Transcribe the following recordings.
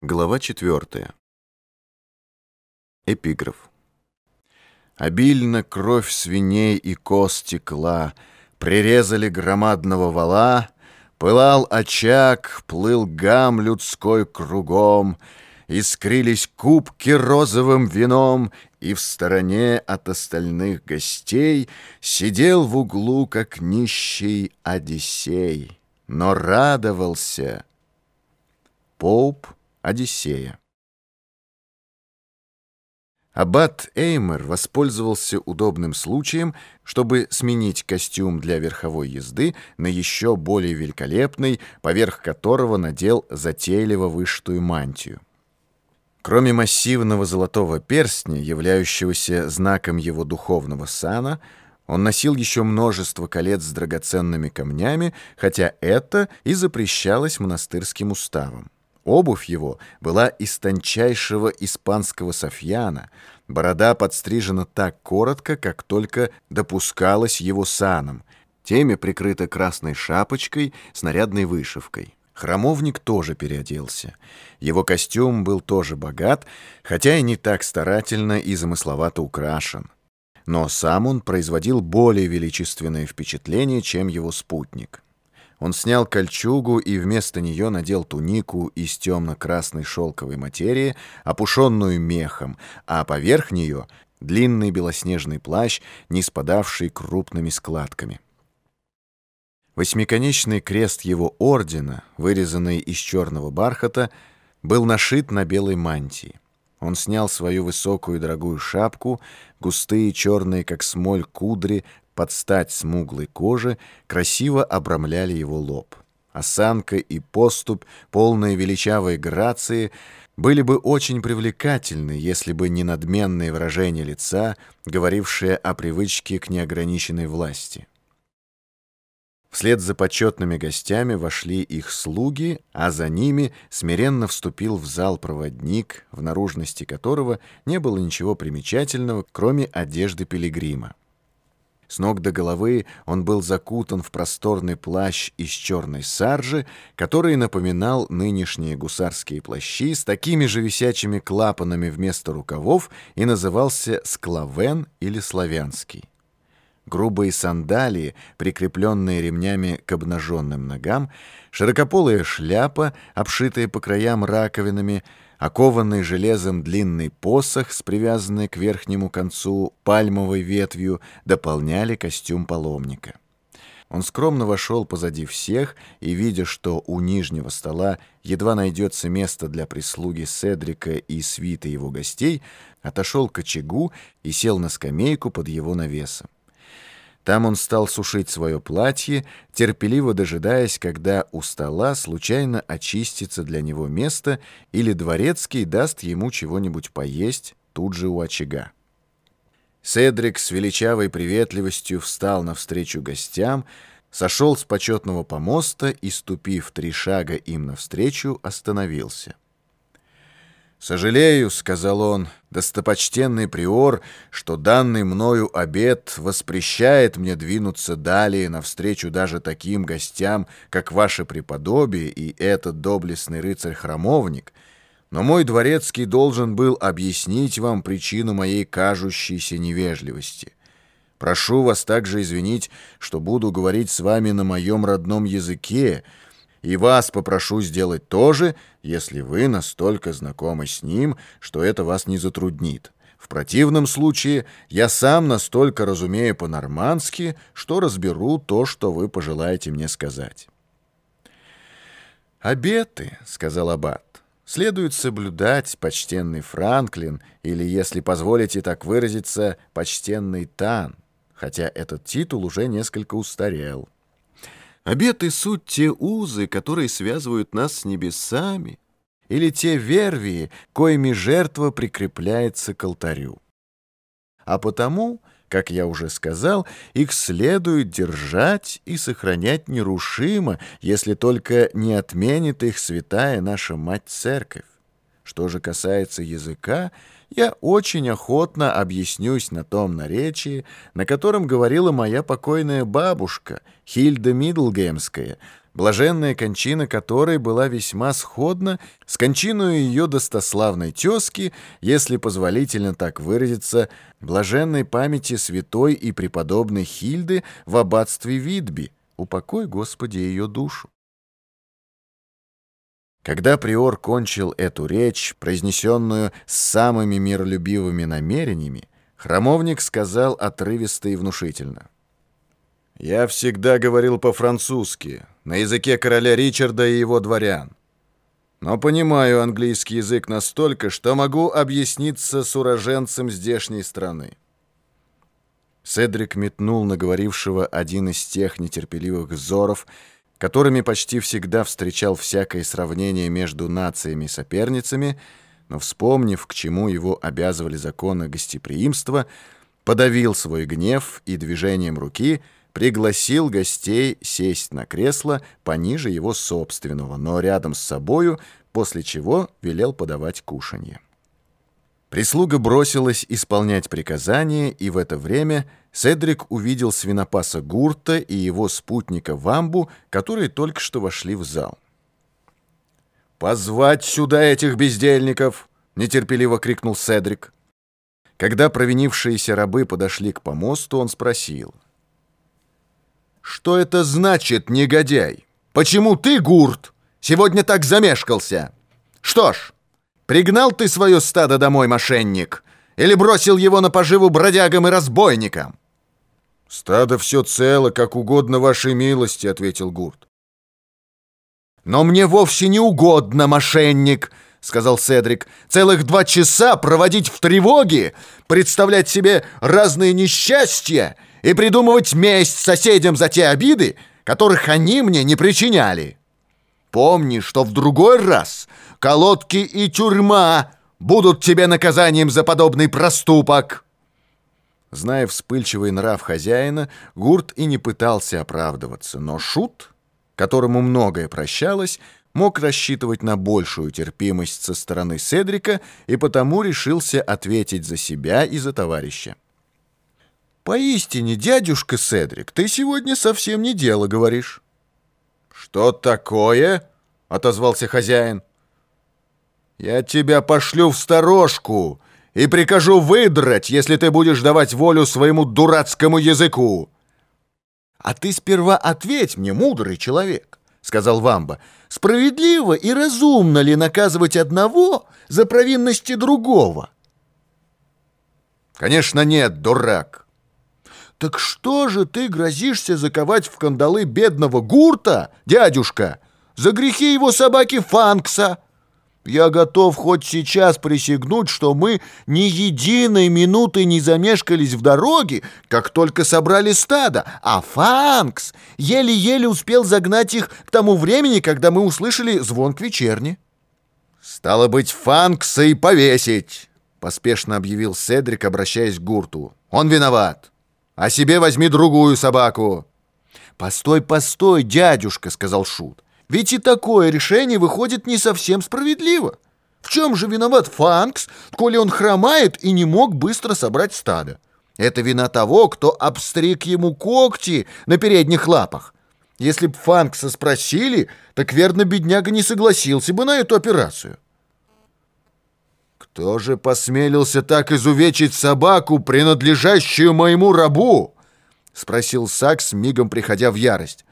Глава 4. Эпиграф. Обильно кровь свиней и коз текла, Прирезали громадного вала, Пылал очаг, плыл гам людской кругом, Искрились кубки розовым вином, И в стороне от остальных гостей Сидел в углу, как нищий Одиссей, Но радовался. Поуп Одиссея. Аббат Эймер воспользовался удобным случаем, чтобы сменить костюм для верховой езды на еще более великолепный, поверх которого надел затейливо вышитую мантию. Кроме массивного золотого перстня, являющегося знаком его духовного сана, он носил еще множество колец с драгоценными камнями, хотя это и запрещалось монастырским уставом. Обувь его была из тончайшего испанского софьяна, борода подстрижена так коротко, как только допускалось его саном, темя прикрыта красной шапочкой с нарядной вышивкой. Храмовник тоже переоделся. Его костюм был тоже богат, хотя и не так старательно и замысловато украшен. Но сам он производил более величественное впечатление, чем его спутник. Он снял кольчугу и вместо нее надел тунику из темно-красной шелковой материи, опушенную мехом, а поверх нее — длинный белоснежный плащ, не спадавший крупными складками. Восьмиконечный крест его ордена, вырезанный из черного бархата, был нашит на белой мантии. Он снял свою высокую дорогую шапку, густые черные, как смоль, кудри под стать смуглой кожи красиво обрамляли его лоб. Осанка и поступь, полные величавой грации, были бы очень привлекательны, если бы не надменное выражение лица, говорившее о привычке к неограниченной власти. Вслед за почетными гостями вошли их слуги, а за ними смиренно вступил в зал проводник, в наружности которого не было ничего примечательного, кроме одежды пилигрима. С ног до головы он был закутан в просторный плащ из черной саржи, который напоминал нынешние гусарские плащи с такими же висячими клапанами вместо рукавов и назывался склавен или славянский. Грубые сандалии, прикрепленные ремнями к обнаженным ногам, широкополая шляпа, обшитая по краям раковинами — окованный железом длинный посох с привязанной к верхнему концу пальмовой ветвью дополняли костюм паломника. Он скромно вошел позади всех и, видя, что у нижнего стола едва найдется место для прислуги Седрика и свиты его гостей, отошел к очагу и сел на скамейку под его навесом. Там он стал сушить свое платье, терпеливо дожидаясь, когда у стола случайно очистится для него место или дворецкий даст ему чего-нибудь поесть тут же у очага. Седрик с величавой приветливостью встал навстречу гостям, сошел с почетного помоста и, ступив три шага им навстречу, остановился. «Сожалею», — сказал он, — «достопочтенный приор, что данный мною обед воспрещает мне двинуться далее навстречу даже таким гостям, как ваше преподобие и этот доблестный рыцарь-храмовник, но мой дворецкий должен был объяснить вам причину моей кажущейся невежливости. Прошу вас также извинить, что буду говорить с вами на моем родном языке, — и вас попрошу сделать то же, если вы настолько знакомы с ним, что это вас не затруднит. В противном случае я сам настолько разумею по-нормански, что разберу то, что вы пожелаете мне сказать. «Обеты», — сказал Аббат, — «следует соблюдать, почтенный Франклин, или, если позволите так выразиться, почтенный Тан, хотя этот титул уже несколько устарел». Обеты — суть те узы, которые связывают нас с небесами, или те вервии, коими жертва прикрепляется к алтарю. А потому, как я уже сказал, их следует держать и сохранять нерушимо, если только не отменит их святая наша Мать-Церковь. Что же касается языка, я очень охотно объяснюсь на том наречии, на котором говорила моя покойная бабушка, Хильда Мидлгемская, блаженная кончина которой была весьма сходна с кончиной ее достославной тезки, если позволительно так выразиться, блаженной памяти святой и преподобной Хильды в аббатстве Видби, упокой, Господи, ее душу. Когда приор кончил эту речь, произнесенную с самыми миролюбивыми намерениями, храмовник сказал отрывисто и внушительно. «Я всегда говорил по-французски, на языке короля Ричарда и его дворян. Но понимаю английский язык настолько, что могу объясниться с уроженцем здешней страны». Седрик метнул на говорившего один из тех нетерпеливых взоров, которыми почти всегда встречал всякое сравнение между нациями-соперницами, но, вспомнив, к чему его обязывали законы гостеприимства, подавил свой гнев и движением руки пригласил гостей сесть на кресло пониже его собственного, но рядом с собою, после чего велел подавать кушанье. Прислуга бросилась исполнять приказания, и в это время Седрик увидел свинопаса Гурта и его спутника Вамбу, которые только что вошли в зал. «Позвать сюда этих бездельников!» — нетерпеливо крикнул Седрик. Когда провинившиеся рабы подошли к помосту, он спросил. «Что это значит, негодяй? Почему ты, Гурт, сегодня так замешкался? Что ж, Пригнал ты свое стадо домой, мошенник? Или бросил его на поживу бродягам и разбойникам?» «Стадо все цело, как угодно вашей милости», — ответил Гурт. «Но мне вовсе не угодно, мошенник», — сказал Седрик. «Целых два часа проводить в тревоге, представлять себе разные несчастья и придумывать месть соседям за те обиды, которых они мне не причиняли. Помни, что в другой раз колодки и тюрьма будут тебе наказанием за подобный проступок!» Зная вспыльчивый нрав хозяина, Гурт и не пытался оправдываться, но Шут, которому многое прощалось, мог рассчитывать на большую терпимость со стороны Седрика и потому решился ответить за себя и за товарища. «Поистине, дядюшка Седрик, ты сегодня совсем не дело говоришь». «Что такое?» — отозвался хозяин. Я тебя пошлю в сторожку и прикажу выдрать, если ты будешь давать волю своему дурацкому языку. А ты сперва ответь мне, мудрый человек, сказал Вамба. Справедливо и разумно ли наказывать одного за провинности другого? Конечно, нет, дурак. Так что же ты грозишься заковать в кандалы бедного гурта, дядюшка, за грехи его собаки Фанкса? Я готов хоть сейчас присягнуть, что мы ни единой минуты не замешкались в дороге, как только собрали стадо, а Фанкс еле-еле успел загнать их к тому времени, когда мы услышали звон к вечерне. «Стало быть, Фанкса и повесить!» — поспешно объявил Седрик, обращаясь к Гурту. «Он виноват! А себе возьми другую собаку!» «Постой, постой, дядюшка!» — сказал Шут. Ведь и такое решение выходит не совсем справедливо. В чем же виноват Фанкс, коли он хромает и не мог быстро собрать стадо? Это вина того, кто обстриг ему когти на передних лапах. Если б Фанкса спросили, так верно бедняга не согласился бы на эту операцию. Кто же посмелился так изувечить собаку, принадлежащую моему рабу? Спросил Сакс, мигом приходя в ярость.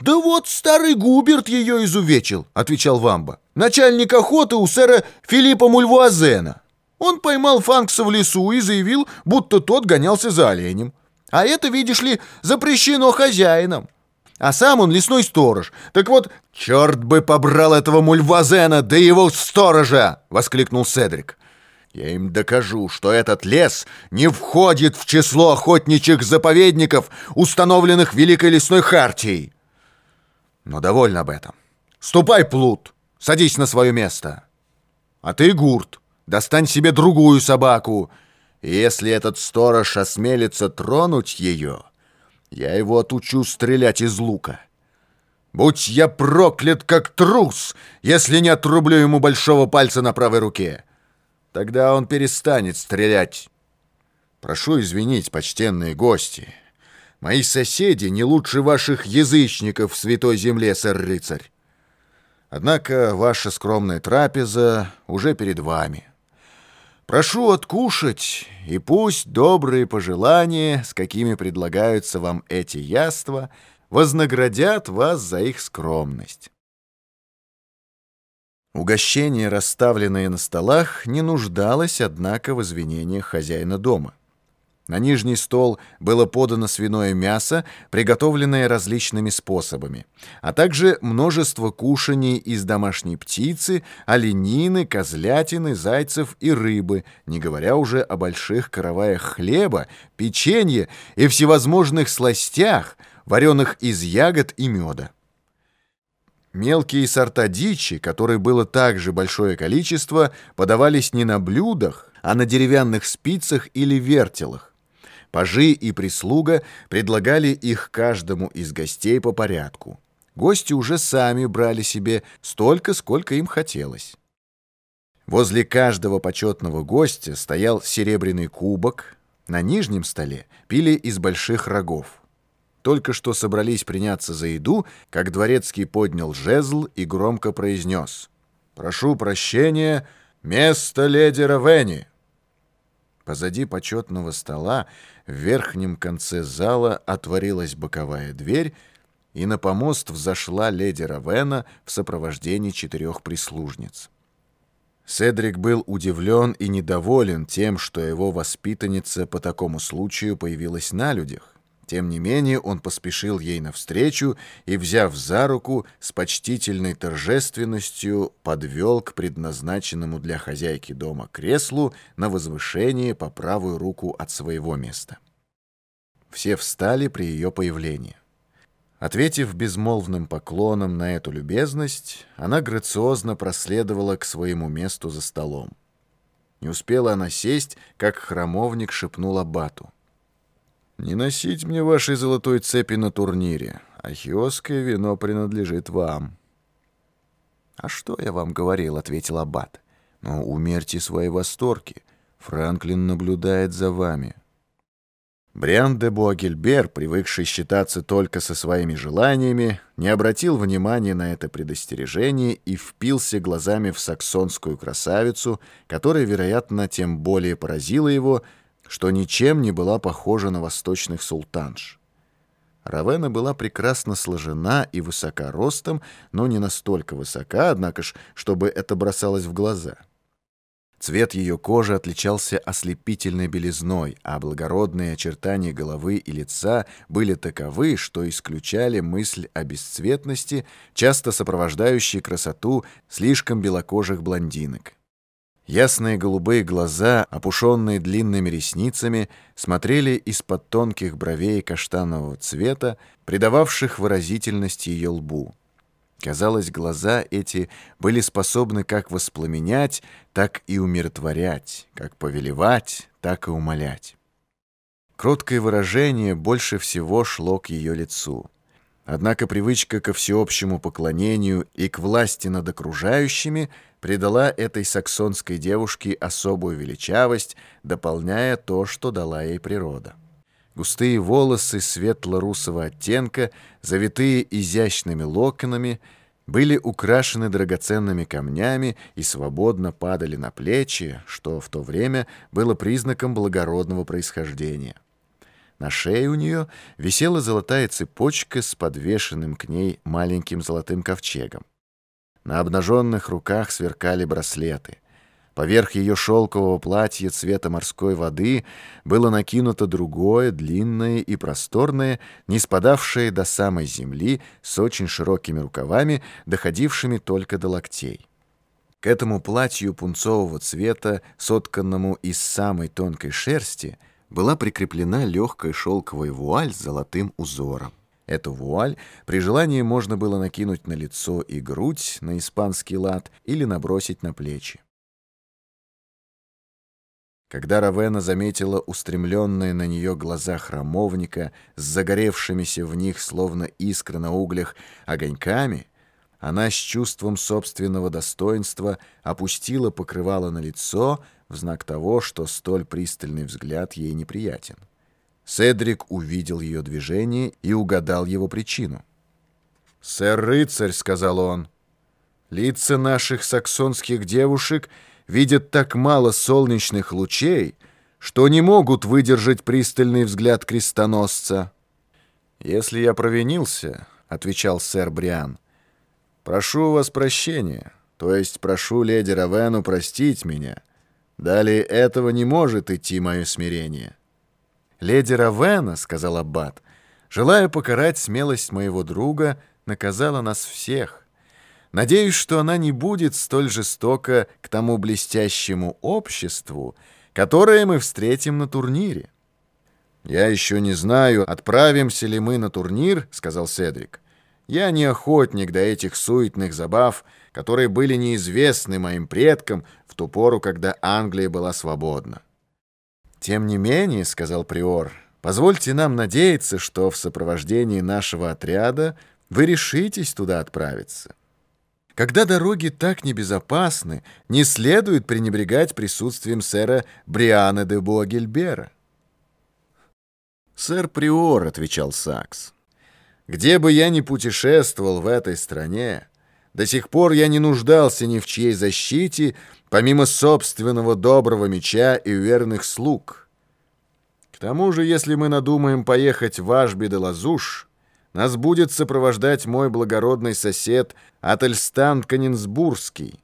«Да вот старый Губерт ее изувечил», — отвечал Вамба. «Начальник охоты у сэра Филиппа Мульвуазена. Он поймал Фанкса в лесу и заявил, будто тот гонялся за оленем. А это, видишь ли, запрещено хозяином. А сам он лесной сторож. Так вот, черт бы побрал этого Мульвуазена, да его сторожа!» — воскликнул Седрик. «Я им докажу, что этот лес не входит в число охотничьих заповедников, установленных Великой лесной хартией». Но довольно об этом. Ступай, плут, садись на свое место. А ты, Гурт, достань себе другую собаку. И если этот сторож осмелится тронуть ее, я его отучу стрелять из лука. Будь я проклят, как трус, если не отрублю ему большого пальца на правой руке. Тогда он перестанет стрелять. Прошу извинить, почтенные гости». Мои соседи не лучше ваших язычников в святой земле, сэр-рыцарь. Однако ваша скромная трапеза уже перед вами. Прошу откушать, и пусть добрые пожелания, с какими предлагаются вам эти яства, вознаградят вас за их скромность. Угощение, расставленное на столах, не нуждалось, однако, в извинениях хозяина дома. На нижний стол было подано свиное мясо, приготовленное различными способами, а также множество кушаний из домашней птицы, оленины, козлятины, зайцев и рыбы, не говоря уже о больших караваях хлеба, печенье и всевозможных сластях, вареных из ягод и меда. Мелкие сорта дичи, которой было также большое количество, подавались не на блюдах, а на деревянных спицах или вертелах. Пажи и прислуга предлагали их каждому из гостей по порядку. Гости уже сами брали себе столько, сколько им хотелось. Возле каждого почетного гостя стоял серебряный кубок, на нижнем столе пили из больших рогов. Только что собрались приняться за еду, как дворецкий поднял жезл и громко произнес «Прошу прощения, место леди Равенни». Позади почетного стола в верхнем конце зала отворилась боковая дверь, и на помост взошла леди Равена в сопровождении четырех прислужниц. Седрик был удивлен и недоволен тем, что его воспитанница по такому случаю появилась на людях. Тем не менее он поспешил ей навстречу и, взяв за руку, с почтительной торжественностью подвел к предназначенному для хозяйки дома креслу на возвышение по правую руку от своего места. Все встали при ее появлении. Ответив безмолвным поклоном на эту любезность, она грациозно проследовала к своему месту за столом. Не успела она сесть, как храмовник шепнул аббату. Не носить мне вашей золотой цепи на турнире. Ахиосское вино принадлежит вам. А что я вам говорил, ответил аббат. Но умерьте свои восторги. Франклин наблюдает за вами. Бриан де Буагельбер, привыкший считаться только со своими желаниями, не обратил внимания на это предостережение и впился глазами в саксонскую красавицу, которая, вероятно, тем более поразила его, что ничем не была похожа на восточных султанш. Равена была прекрасно сложена и высока ростом, но не настолько высока, однако ж, чтобы это бросалось в глаза. Цвет ее кожи отличался ослепительной белизной, а благородные очертания головы и лица были таковы, что исключали мысль о бесцветности, часто сопровождающей красоту слишком белокожих блондинок. Ясные голубые глаза, опушенные длинными ресницами, смотрели из-под тонких бровей каштанового цвета, придававших выразительность ее лбу. Казалось, глаза эти были способны как воспламенять, так и умиротворять, как повелевать, так и умолять. Кроткое выражение больше всего шло к ее лицу. Однако привычка ко всеобщему поклонению и к власти над окружающими придала этой саксонской девушке особую величавость, дополняя то, что дала ей природа. Густые волосы светло-русого оттенка, завитые изящными локонами, были украшены драгоценными камнями и свободно падали на плечи, что в то время было признаком благородного происхождения. На шее у нее висела золотая цепочка с подвешенным к ней маленьким золотым ковчегом. На обнаженных руках сверкали браслеты. Поверх ее шелкового платья цвета морской воды было накинуто другое, длинное и просторное, не спадавшее до самой земли, с очень широкими рукавами, доходившими только до локтей. К этому платью пунцового цвета, сотканному из самой тонкой шерсти, была прикреплена легкая шелковая вуаль с золотым узором. Эту вуаль при желании можно было накинуть на лицо и грудь на испанский лад или набросить на плечи. Когда Равена заметила устремленные на нее глаза храмовника с загоревшимися в них, словно искры на углях, огоньками, она с чувством собственного достоинства опустила покрывало на лицо в знак того, что столь пристальный взгляд ей неприятен. Седрик увидел ее движение и угадал его причину. «Сэр-рыцарь», — сказал он, — «лица наших саксонских девушек видят так мало солнечных лучей, что не могут выдержать пристальный взгляд крестоносца». «Если я провинился», — отвечал сэр Бриан, — «прошу у вас прощения, то есть прошу леди Равену простить меня. Далее этого не может идти мое смирение». «Леди Равена», — сказал Аббат, — «желая покарать смелость моего друга, наказала нас всех. Надеюсь, что она не будет столь жестока к тому блестящему обществу, которое мы встретим на турнире». «Я еще не знаю, отправимся ли мы на турнир», — сказал Седрик. «Я не охотник до этих суетных забав, которые были неизвестны моим предкам в ту пору, когда Англия была свободна». «Тем не менее», — сказал Приор, — «позвольте нам надеяться, что в сопровождении нашего отряда вы решитесь туда отправиться». Когда дороги так небезопасны, не следует пренебрегать присутствием сэра Бриана де Буагельбера. «Сэр Приор», — отвечал Сакс, — «где бы я ни путешествовал в этой стране, до сих пор я не нуждался ни в чьей защите, помимо собственного доброго меча и верных слуг. К тому же, если мы надумаем поехать в Ашби де Лазуш, нас будет сопровождать мой благородный сосед Ательстан Канинсбургский.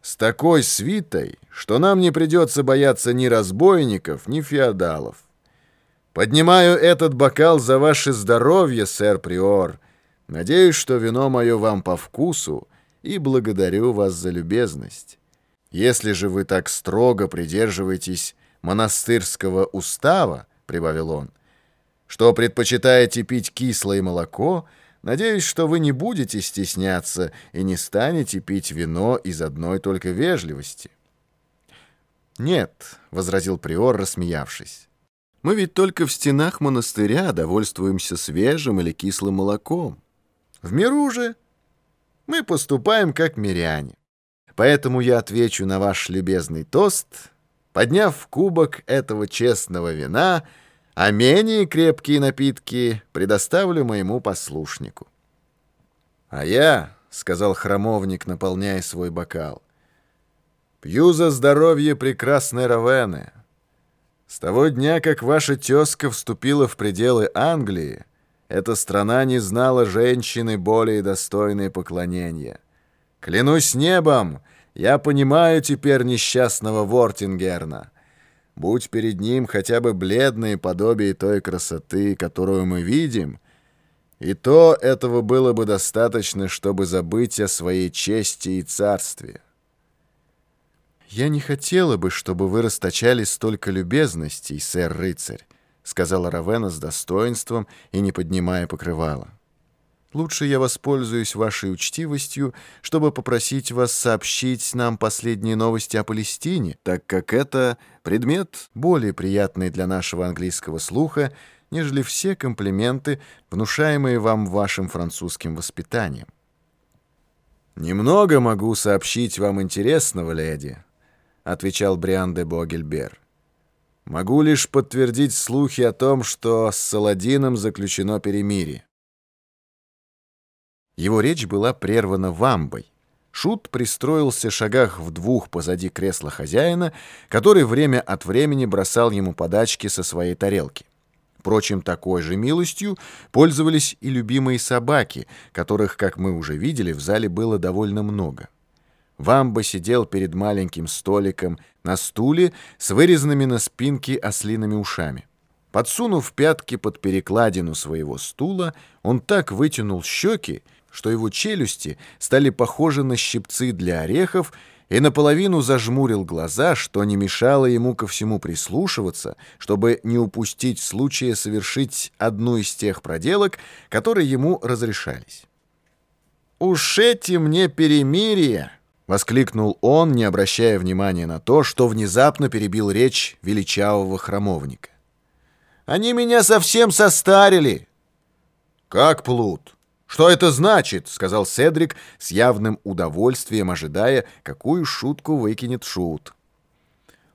С такой свитой, что нам не придется бояться ни разбойников, ни феодалов. Поднимаю этот бокал за ваше здоровье, сэр Приор. Надеюсь, что вино мое вам по вкусу, и благодарю вас за любезность. Если же вы так строго придерживаетесь монастырского устава, — прибавил он, — что предпочитаете пить кислое молоко, надеюсь, что вы не будете стесняться и не станете пить вино из одной только вежливости. «Нет», — возразил приор, рассмеявшись, — «мы ведь только в стенах монастыря довольствуемся свежим или кислым молоком. В миру же мы поступаем как миряне. Поэтому я отвечу на ваш любезный тост, подняв кубок этого честного вина, а менее крепкие напитки предоставлю моему послушнику. А я, — сказал храмовник, наполняя свой бокал, — пью за здоровье прекрасной Равены. С того дня, как ваша тезка вступила в пределы Англии, эта страна не знала женщины более достойной поклонения. Клянусь небом, я понимаю теперь несчастного Вортингерна. Будь перед ним хотя бы бледное подобие той красоты, которую мы видим, и то этого было бы достаточно, чтобы забыть о своей чести и царстве. «Я не хотела бы, чтобы вы расточали столько любезностей, сэр-рыцарь», сказала Равена с достоинством и не поднимая покрывала. Лучше я воспользуюсь вашей учтивостью, чтобы попросить вас сообщить нам последние новости о Палестине, так как это предмет более приятный для нашего английского слуха, нежели все комплименты, внушаемые вам вашим французским воспитанием. «Немного могу сообщить вам интересного, леди», — отвечал Бриан де Богельбер. «Могу лишь подтвердить слухи о том, что с Саладином заключено перемирие. Его речь была прервана вамбой. Шут пристроился шагах в двух позади кресла хозяина, который время от времени бросал ему подачки со своей тарелки. Впрочем, такой же милостью пользовались и любимые собаки, которых, как мы уже видели, в зале было довольно много. Вамба сидел перед маленьким столиком на стуле с вырезанными на спинке ослиными ушами. Подсунув пятки под перекладину своего стула, он так вытянул щеки, что его челюсти стали похожи на щипцы для орехов, и наполовину зажмурил глаза, что не мешало ему ко всему прислушиваться, чтобы не упустить случая совершить одну из тех проделок, которые ему разрешались. «Уж эти мне перемирия!» — воскликнул он, не обращая внимания на то, что внезапно перебил речь величавого храмовника. «Они меня совсем состарили!» «Как плут?» «Что это значит?» — сказал Седрик с явным удовольствием, ожидая, какую шутку выкинет Шут.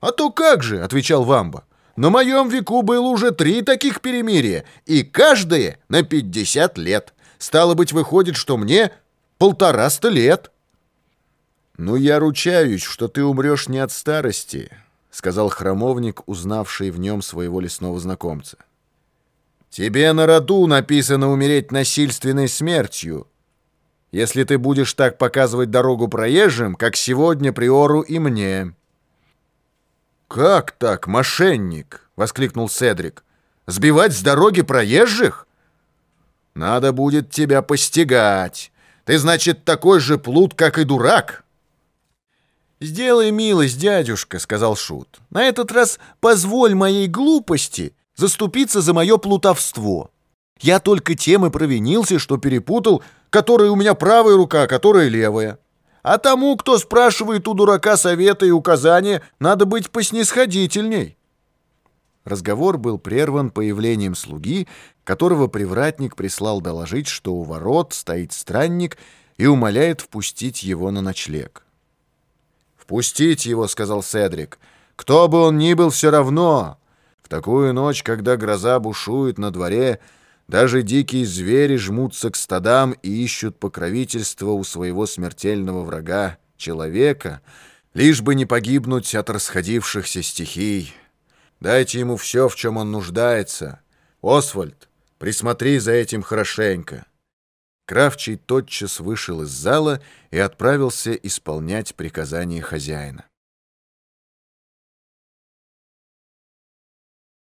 «А то как же!» — отвечал Вамба. На моем веку было уже три таких перемирия, и каждое на пятьдесят лет. Стало быть, выходит, что мне полтораста лет». «Ну, я ручаюсь, что ты умрешь не от старости», — сказал храмовник, узнавший в нем своего лесного знакомца. «Тебе на роду написано умереть насильственной смертью, если ты будешь так показывать дорогу проезжим, как сегодня Приору и мне». «Как так, мошенник?» — воскликнул Седрик. «Сбивать с дороги проезжих?» «Надо будет тебя постигать. Ты, значит, такой же плут, как и дурак». «Сделай милость, дядюшка», — сказал Шут. «На этот раз позволь моей глупости заступиться за мое плутовство. Я только тем и провинился, что перепутал, которая у меня правая рука, а которая левая. А тому, кто спрашивает у дурака совета и указания, надо быть поснисходительней». Разговор был прерван появлением слуги, которого привратник прислал доложить, что у ворот стоит странник и умоляет впустить его на ночлег. «Впустить его», — сказал Седрик. «Кто бы он ни был, все равно. В такую ночь, когда гроза бушует на дворе, даже дикие звери жмутся к стадам и ищут покровительства у своего смертельного врага, человека, лишь бы не погибнуть от расходившихся стихий. Дайте ему все, в чем он нуждается. Освальд, присмотри за этим хорошенько». Кравчий тотчас вышел из зала и отправился исполнять приказания хозяина.